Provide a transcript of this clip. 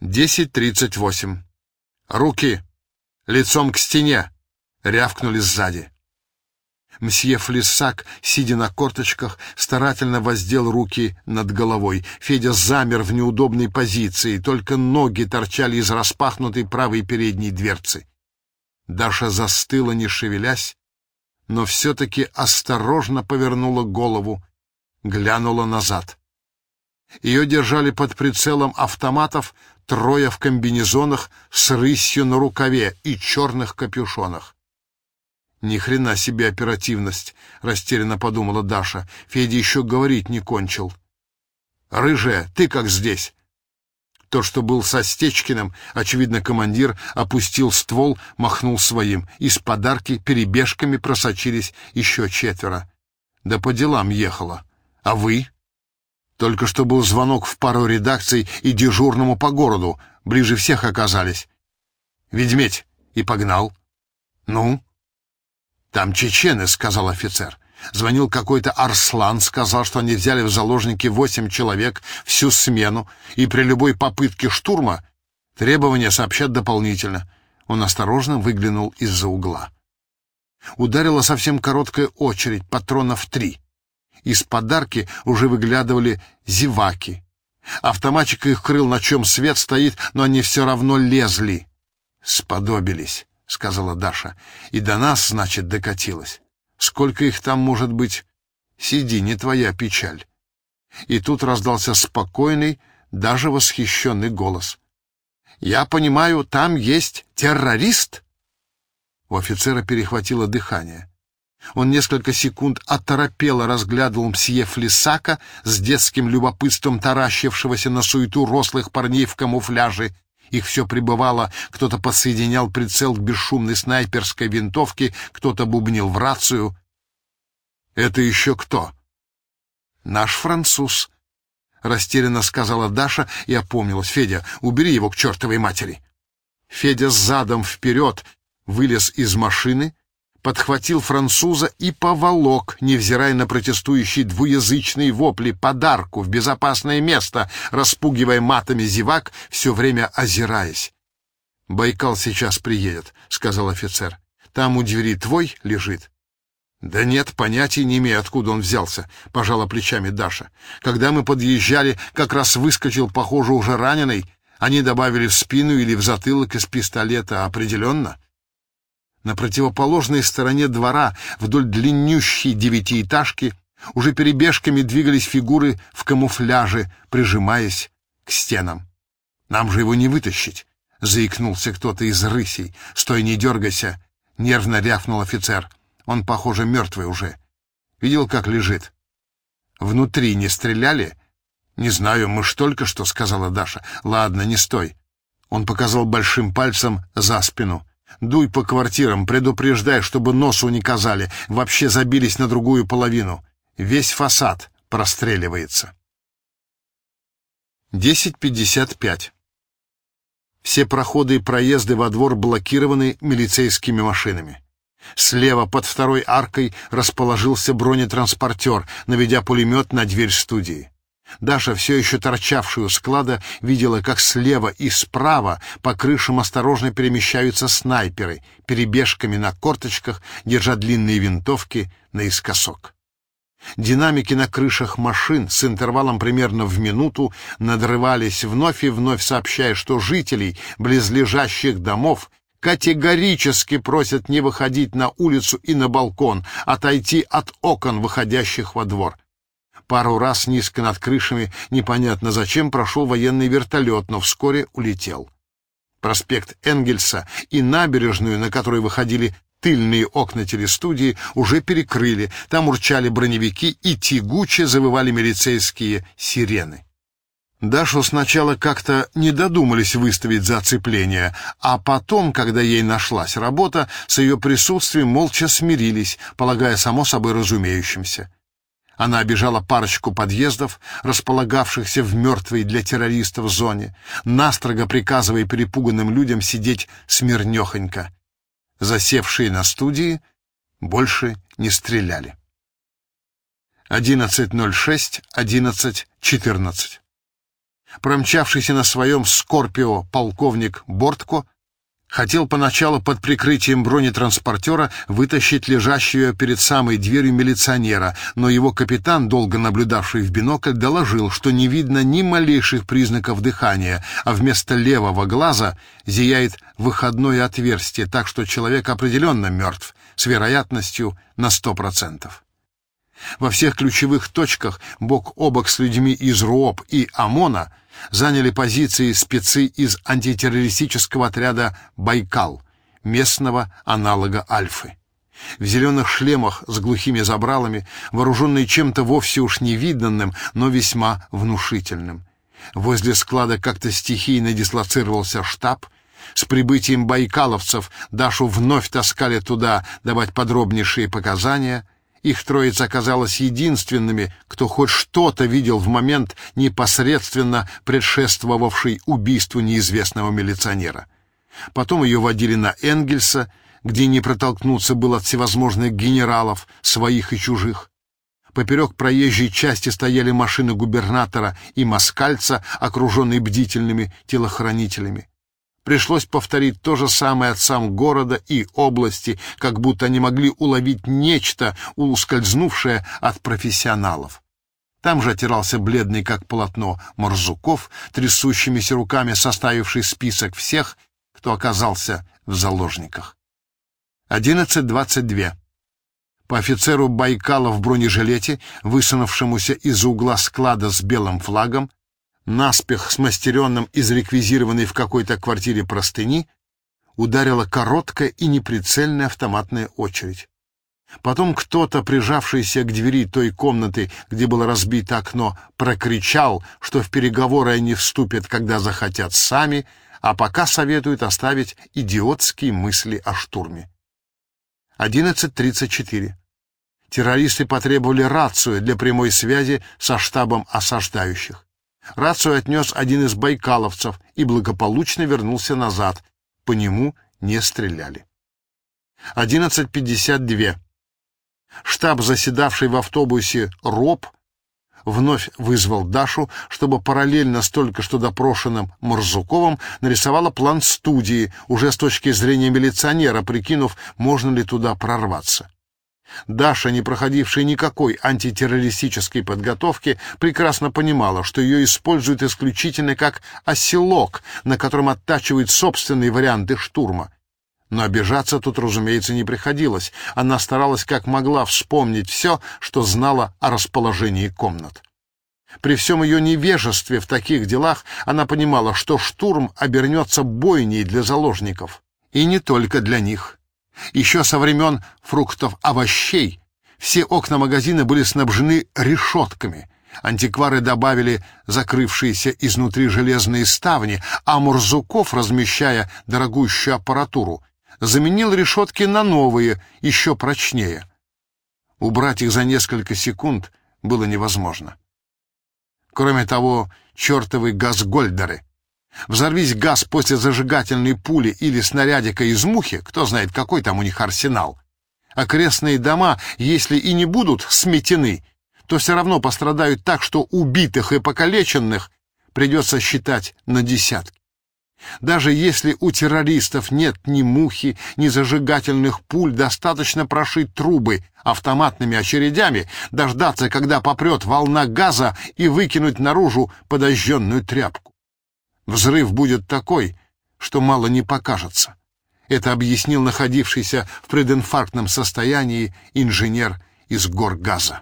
10.38. «Руки! Лицом к стене!» — рявкнули сзади. Мсье Флиссак, сидя на корточках, старательно воздел руки над головой. Федя замер в неудобной позиции, только ноги торчали из распахнутой правой передней дверцы. Даша застыла, не шевелясь, но все-таки осторожно повернула голову, глянула назад. Ее держали под прицелом автоматов трое в комбинезонах с рысью на рукаве и черных капюшонах. Ни хрена себе оперативность, растерянно подумала Даша. Федя еще говорить не кончил. Рыжая, ты как здесь? То, что был со Стечкиным, очевидно, командир опустил ствол, махнул своим. Из подарки перебежками просочились еще четверо. Да по делам ехала. А вы? Только что был звонок в пару редакций и дежурному по городу. Ближе всех оказались. Ведьмедь. И погнал. Ну? Там чечены, сказал офицер. Звонил какой-то Арслан, сказал, что они взяли в заложники восемь человек всю смену, и при любой попытке штурма требования сообщат дополнительно. Он осторожно выглянул из-за угла. Ударила совсем короткая очередь, патронов три. Из подарки уже выглядывали зеваки. Автоматчик их крыл, на чем свет стоит, но они все равно лезли. Сподобились. — сказала Даша. «И до нас, значит, докатилась. Сколько их там может быть? Сиди, не твоя печаль». И тут раздался спокойный, даже восхищенный голос. «Я понимаю, там есть террорист?» У офицера перехватило дыхание. Он несколько секунд оторопело разглядывал мсье Флисака с детским любопытством таращившегося на суету рослых парней в камуфляже их все прибывало, кто-то подсоединял прицел к бесшумной снайперской винтовке, кто-то бубнил в рацию. «Это еще кто?» «Наш француз», — растерянно сказала Даша и опомнилась. «Федя, убери его к чертовой матери». Федя задом вперед вылез из машины, подхватил француза и поволок, невзирая на протестующие двуязычные вопли, подарку в безопасное место, распугивая матами зевак, все время озираясь. «Байкал сейчас приедет», — сказал офицер. «Там у двери твой лежит». «Да нет, понятия не имею, откуда он взялся», — пожала плечами Даша. «Когда мы подъезжали, как раз выскочил, похоже, уже раненый. Они добавили в спину или в затылок из пистолета определенно». На противоположной стороне двора, вдоль длиннющей девятиэтажки, уже перебежками двигались фигуры в камуфляже, прижимаясь к стенам. «Нам же его не вытащить!» — заикнулся кто-то из рысей. «Стой, не дергайся!» — нервно рявкнул офицер. «Он, похоже, мертвый уже. Видел, как лежит?» «Внутри не стреляли?» «Не знаю, мы ж только что», — сказала Даша. «Ладно, не стой». Он показал большим пальцем за спину. Дуй по квартирам, предупреждай, чтобы носу не казали, вообще забились на другую половину. Весь фасад простреливается. 10.55. Все проходы и проезды во двор блокированы милицейскими машинами. Слева под второй аркой расположился бронетранспортер, наведя пулемет на дверь студии. Даша, все еще торчавшую у склада, видела, как слева и справа по крышам осторожно перемещаются снайперы, перебежками на корточках, держа длинные винтовки наискосок. Динамики на крышах машин с интервалом примерно в минуту надрывались вновь и вновь, сообщая, что жителей близлежащих домов категорически просят не выходить на улицу и на балкон, отойти от окон, выходящих во двор. Пару раз низко над крышами, непонятно зачем, прошел военный вертолет, но вскоре улетел. Проспект Энгельса и набережную, на которой выходили тыльные окна телестудии, уже перекрыли. Там урчали броневики и тягуче завывали милицейские сирены. Дашу сначала как-то не додумались выставить за оцепление, а потом, когда ей нашлась работа, с ее присутствием молча смирились, полагая само собой разумеющимся. Она обижала парочку подъездов, располагавшихся в мертвой для террористов зоне, настрого приказывая перепуганным людям сидеть смирнёхонько. Засевшие на студии больше не стреляли. 11.06, 11.14. Промчавшийся на своем «Скорпио» полковник Бортко хотел поначалу под прикрытием бронетранспортера вытащить лежащего перед самой дверью милиционера, но его капитан, долго наблюдавший в бинокль, доложил, что не видно ни малейших признаков дыхания, а вместо левого глаза зияет выходное отверстие, так что человек определенно мертв, с вероятностью на сто процентов. Во всех ключевых точках бок о бок с людьми из РУОП и ОМОНа заняли позиции спецы из антитеррористического отряда «Байкал», местного аналога «Альфы». В зеленых шлемах с глухими забралами, вооруженные чем-то вовсе уж невиданным, но весьма внушительным. Возле склада как-то стихийно дислоцировался штаб. С прибытием байкаловцев Дашу вновь таскали туда давать подробнейшие показания — их троица оказалась единственными, кто хоть что-то видел в момент, непосредственно предшествовавший убийству неизвестного милиционера. Потом ее водили на Энгельса, где не протолкнуться было от всевозможных генералов, своих и чужих. Поперек проезжей части стояли машины губернатора и москальца, окруженные бдительными телохранителями. Пришлось повторить то же самое отцам города и области, как будто они могли уловить нечто, ускользнувшее от профессионалов. Там же отирался бледный, как полотно, Морзуков, трясущимися руками составивший список всех, кто оказался в заложниках. 11.22. По офицеру Байкала в бронежилете, высунувшемуся из угла склада с белым флагом, наспех смастеренным из реквизированной в какой-то квартире простыни, ударила короткая и неприцельная автоматная очередь. Потом кто-то, прижавшийся к двери той комнаты, где было разбито окно, прокричал, что в переговоры они вступят, когда захотят сами, а пока советуют оставить идиотские мысли о штурме. 11.34. Террористы потребовали рацию для прямой связи со штабом осаждающих. Рацию отнес один из байкаловцев и благополучно вернулся назад. По нему не стреляли. 11.52. Штаб, заседавший в автобусе РОП, вновь вызвал Дашу, чтобы параллельно с только что допрошенным Морзуковым нарисовала план студии, уже с точки зрения милиционера, прикинув, можно ли туда прорваться. Даша, не проходившая никакой антитеррористической подготовки, прекрасно понимала, что ее используют исключительно как оселок, на котором оттачивают собственные варианты штурма. Но обижаться тут, разумеется, не приходилось. Она старалась как могла вспомнить все, что знала о расположении комнат. При всем ее невежестве в таких делах она понимала, что штурм обернется бойней для заложников. И не только для них. Еще со времен фруктов-овощей все окна магазина были снабжены решетками. Антиквары добавили закрывшиеся изнутри железные ставни, а Мурзуков, размещая дорогущую аппаратуру, заменил решетки на новые, еще прочнее. Убрать их за несколько секунд было невозможно. Кроме того, чертовы газгольдеры Взорвись газ после зажигательной пули или снарядика из мухи, кто знает, какой там у них арсенал. Окрестные дома, если и не будут сметены, то все равно пострадают так, что убитых и покалеченных придется считать на десятки. Даже если у террористов нет ни мухи, ни зажигательных пуль, достаточно прошить трубы автоматными очередями, дождаться, когда попрет волна газа и выкинуть наружу подожженную тряпку. Взрыв будет такой, что мало не покажется. Это объяснил находившийся в прединфарктном состоянии инженер из Горгаза.